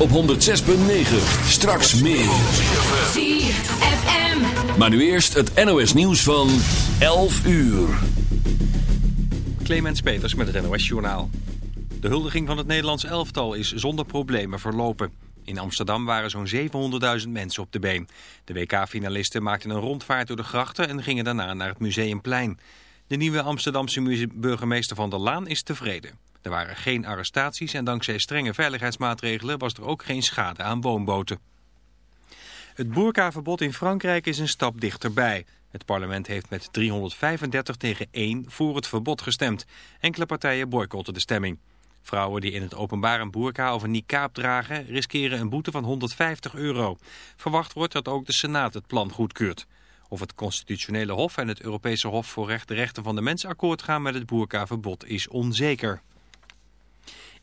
Op 106.9. Straks meer. ZFM. Maar nu eerst het NOS nieuws van 11 uur. Clemens Peters met het NOS Journaal. De huldiging van het Nederlands elftal is zonder problemen verlopen. In Amsterdam waren zo'n 700.000 mensen op de been. De WK-finalisten maakten een rondvaart door de grachten en gingen daarna naar het Museumplein. De nieuwe Amsterdamse burgemeester Van der Laan is tevreden. Er waren geen arrestaties en dankzij strenge veiligheidsmaatregelen was er ook geen schade aan woonboten. Het boerkaverbod in Frankrijk is een stap dichterbij. Het parlement heeft met 335 tegen 1 voor het verbod gestemd. Enkele partijen boycotten de stemming. Vrouwen die in het openbaar een boerka of een niqab dragen... riskeren een boete van 150 euro. Verwacht wordt dat ook de Senaat het plan goedkeurt. Of het Constitutionele Hof en het Europese Hof voor de Rechten van de Mens akkoord gaan met het boerkaverbod is onzeker.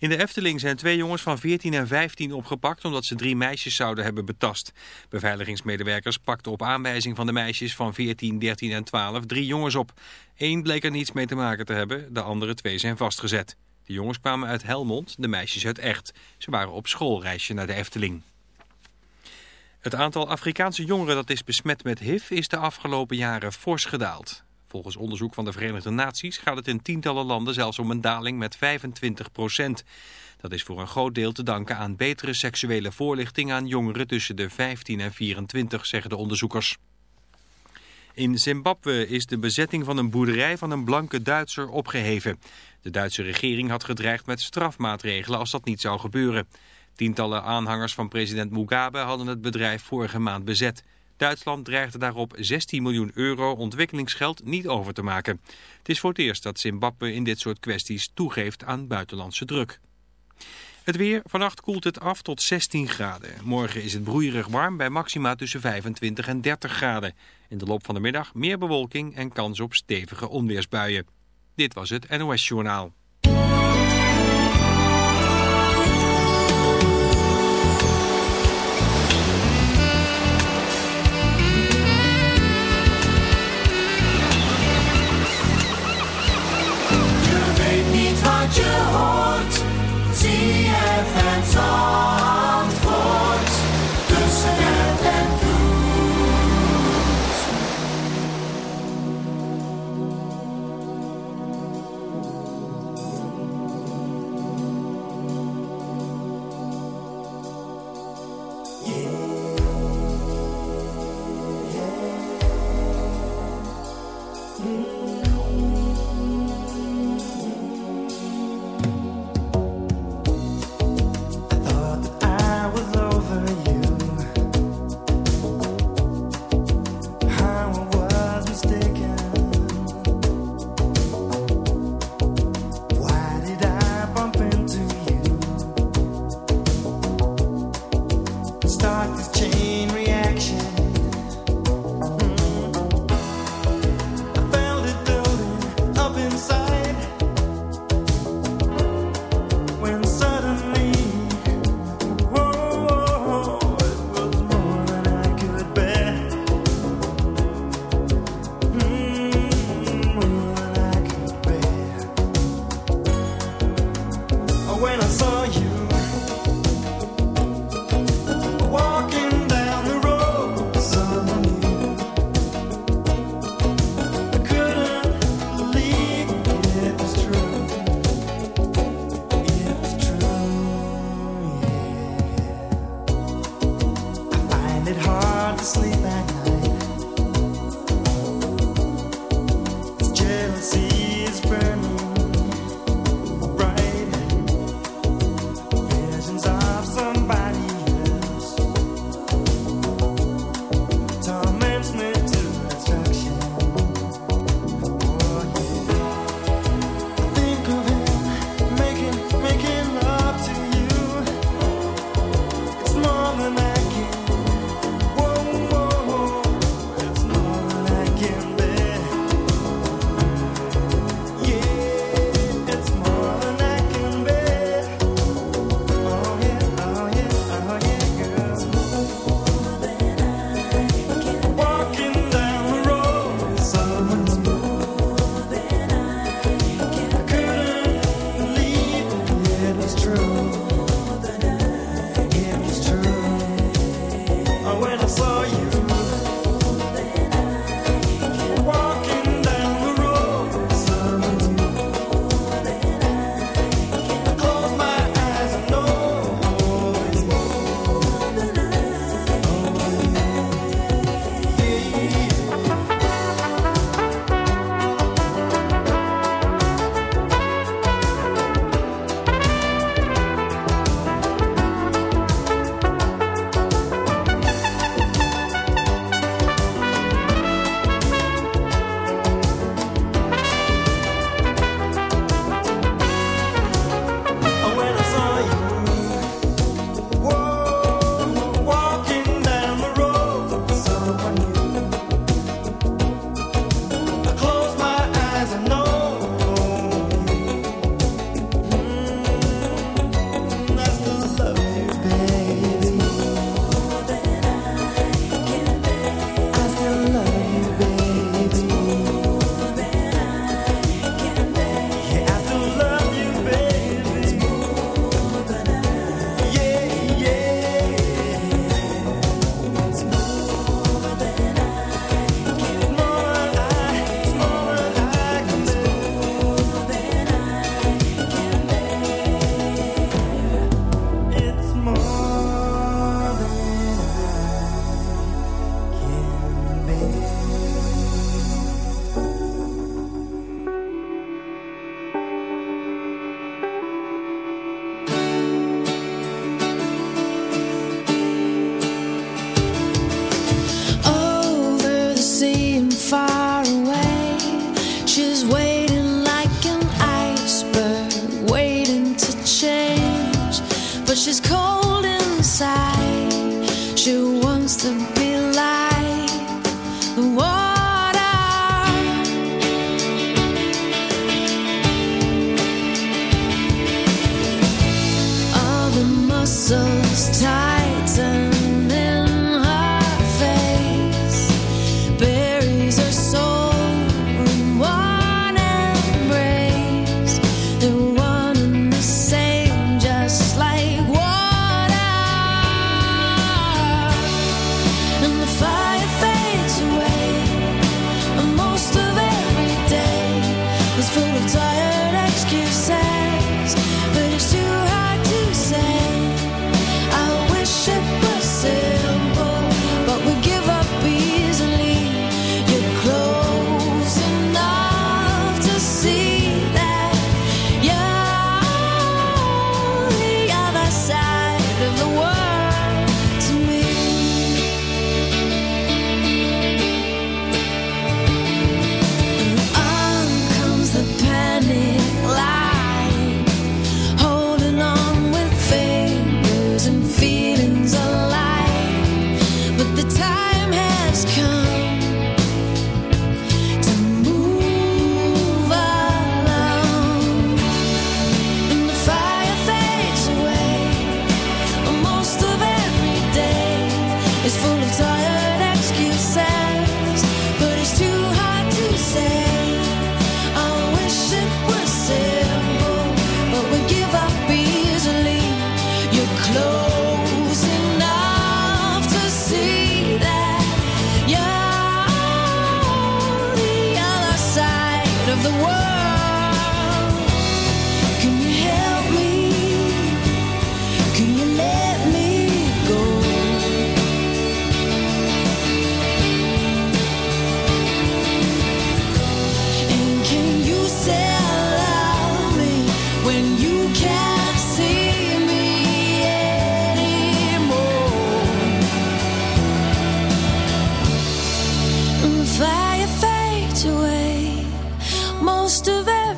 In de Efteling zijn twee jongens van 14 en 15 opgepakt omdat ze drie meisjes zouden hebben betast. Beveiligingsmedewerkers pakten op aanwijzing van de meisjes van 14, 13 en 12 drie jongens op. Eén bleek er niets mee te maken te hebben, de andere twee zijn vastgezet. De jongens kwamen uit Helmond, de meisjes uit Echt. Ze waren op schoolreisje naar de Efteling. Het aantal Afrikaanse jongeren dat is besmet met HIV is de afgelopen jaren fors gedaald. Volgens onderzoek van de Verenigde Naties gaat het in tientallen landen zelfs om een daling met 25 procent. Dat is voor een groot deel te danken aan betere seksuele voorlichting aan jongeren tussen de 15 en 24, zeggen de onderzoekers. In Zimbabwe is de bezetting van een boerderij van een blanke Duitser opgeheven. De Duitse regering had gedreigd met strafmaatregelen als dat niet zou gebeuren. Tientallen aanhangers van president Mugabe hadden het bedrijf vorige maand bezet. Duitsland dreigde daarop 16 miljoen euro ontwikkelingsgeld niet over te maken. Het is voor het eerst dat Zimbabwe in dit soort kwesties toegeeft aan buitenlandse druk. Het weer, vannacht koelt het af tot 16 graden. Morgen is het broeierig warm bij maxima tussen 25 en 30 graden. In de loop van de middag meer bewolking en kans op stevige onweersbuien. Dit was het NOS Journaal. ZFM Zandvoort. Tussen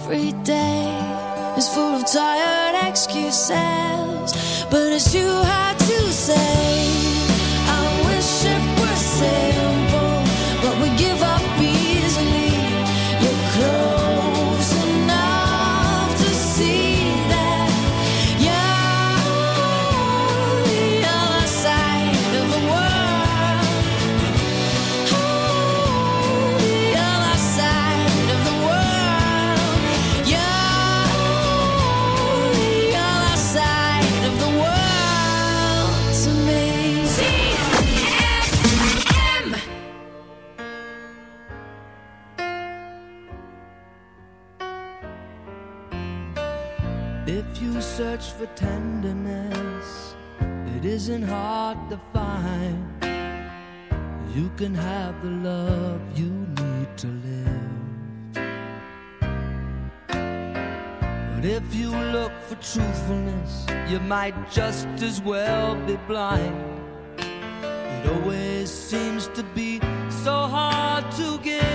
every day is full of tired excuses, but it's too hard to say. for tenderness, it isn't hard to find. You can have the love you need to live. But if you look for truthfulness, you might just as well be blind. It always seems to be so hard to give.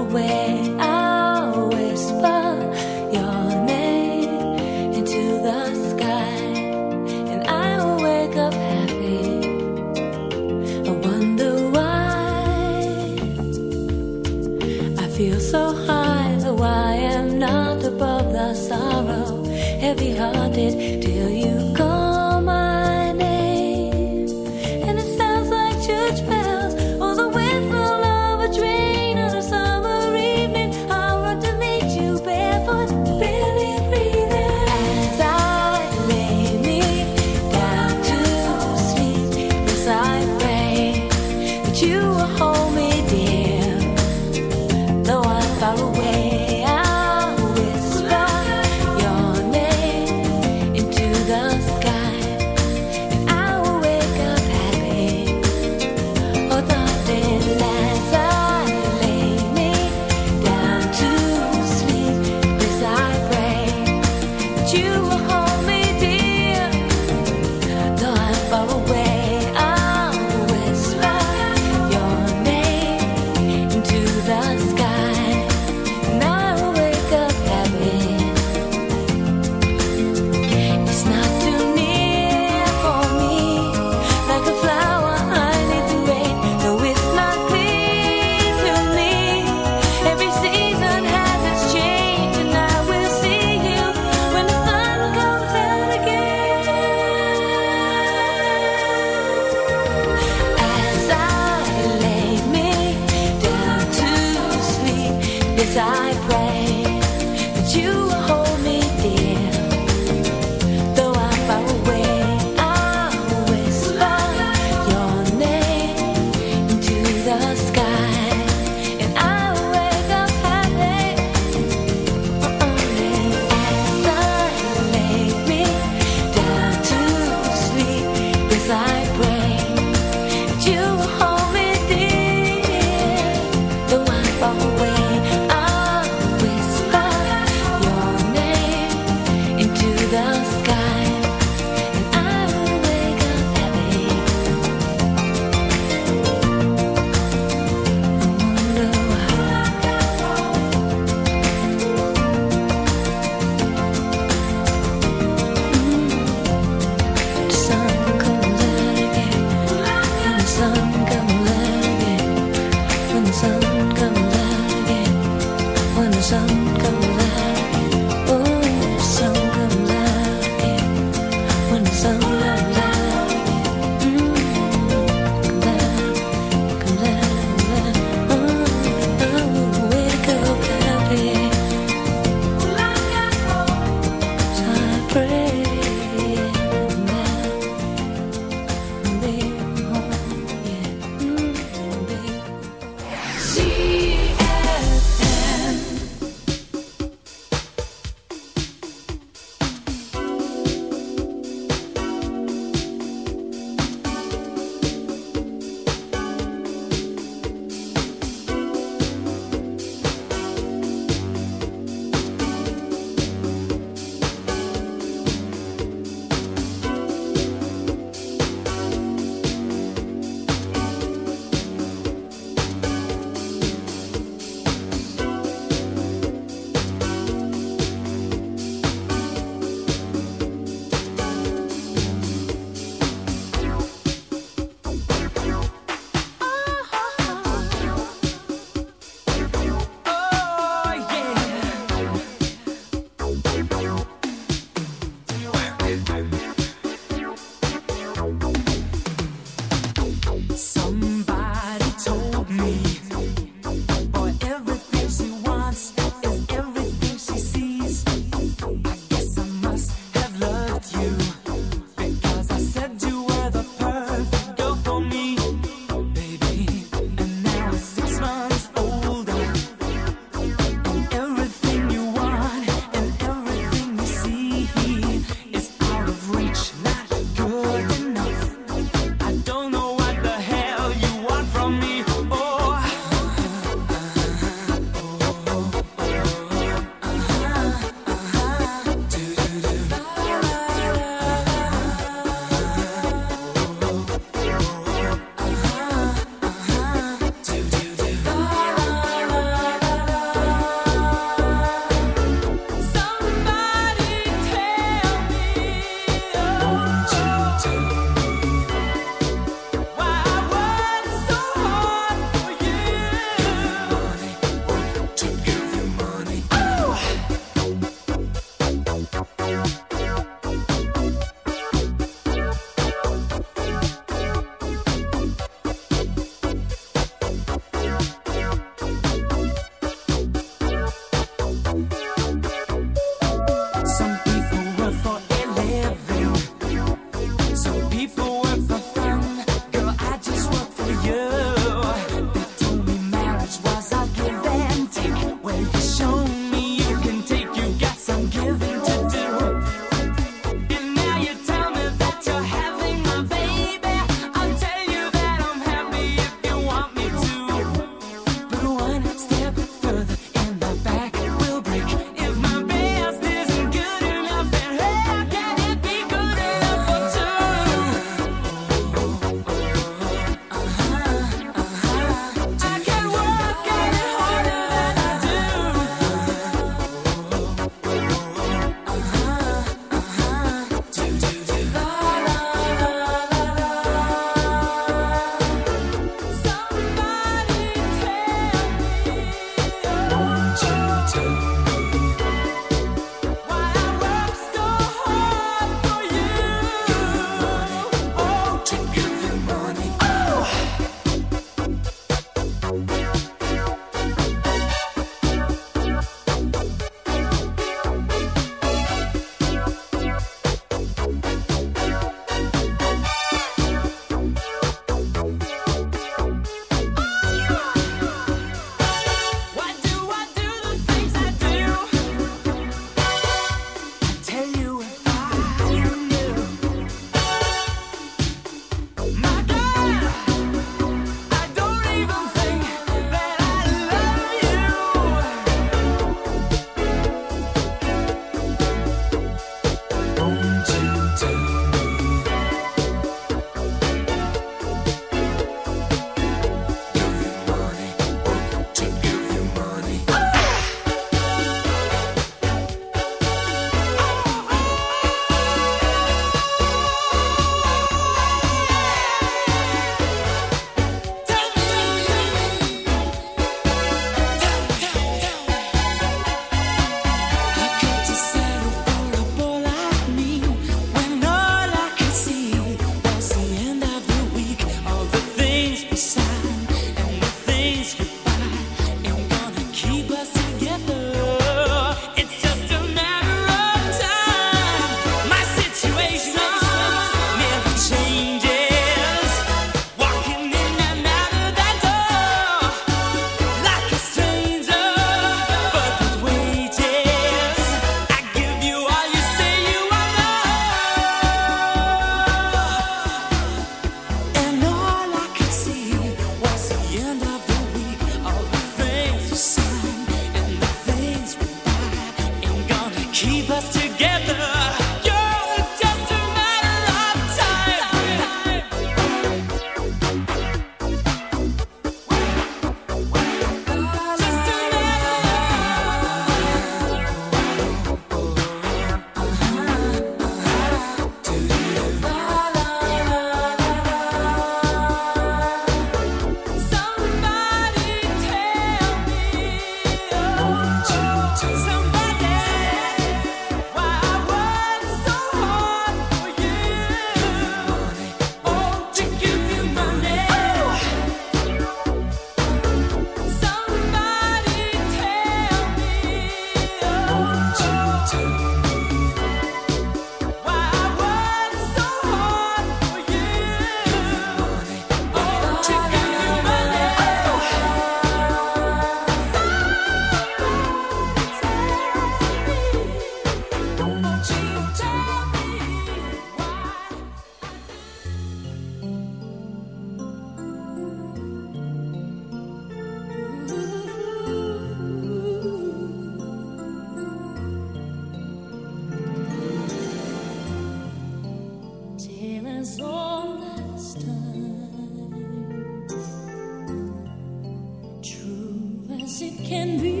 can be.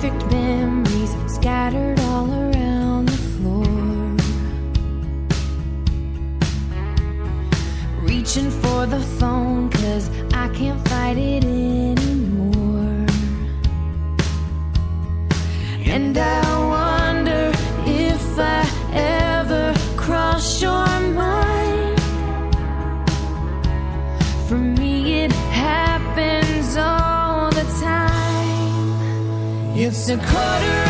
perfect memories scattered all around the floor. Reaching for the phone, cause I can't fight it. a quarter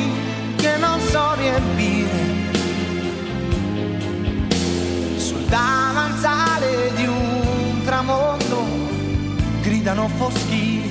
Não foschi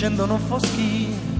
scendo non foschi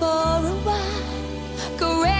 for a while.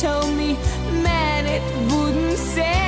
told me, man, it wouldn't sell.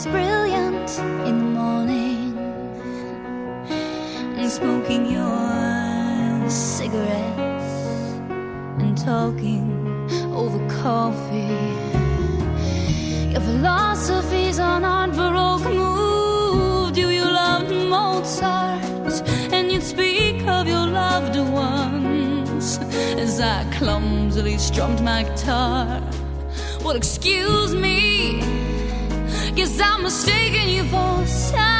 is brilliant in the morning and smoking your cigarettes and talking over coffee. Your philosophies on not baroque moved. You, you loved Mozart, and you'd speak of your loved ones as I clumsily strummed my guitar. Well, excuse me. Cause I'm mistaking you for someone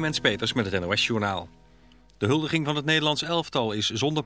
Clemens Peters met het NOS Journaal. De huldiging van het Nederlands elftal is zonder